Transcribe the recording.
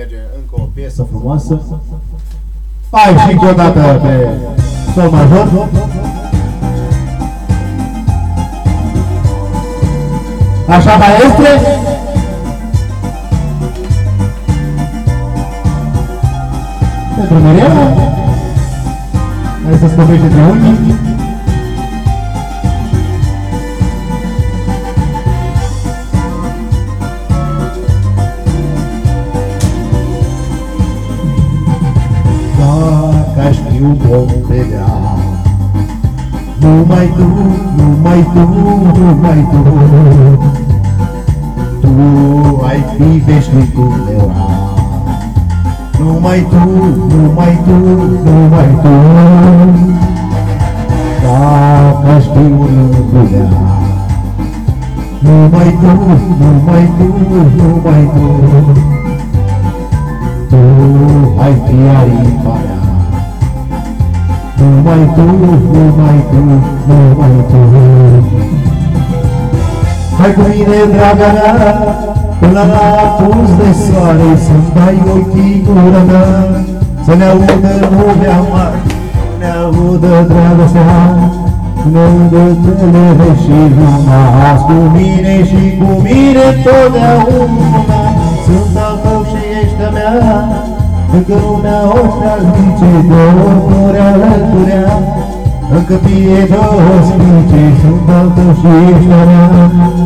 merge încă o piesă frumoasă. Hai și încă o dată pe sol major. Așa, maestre? Pentru Mirela. Hai să spomește între unii. Dacă aș fi un om pe Numai tu, numai tu, numai tu ai fi veșnicul meu Numai tu, numai tu, numai tu Dacă aș fi un împulea Numai tu, numai tu, numai tu Tu ai fi aripa mea numai tu, numai tu, numai tu. Hai cu mine, draga mea, până la apus de soare Să-mi dai ochii gura mea, să ne audă lumea mare Să ne audă dragostea, să ne audă telele și lumea. Azi cu mine și cu mine totdeauna Sunt al tău și ești a mea încă lumea o să zice Două alăturea Agora, nunca me dou, se me deixam, voltam, se estará.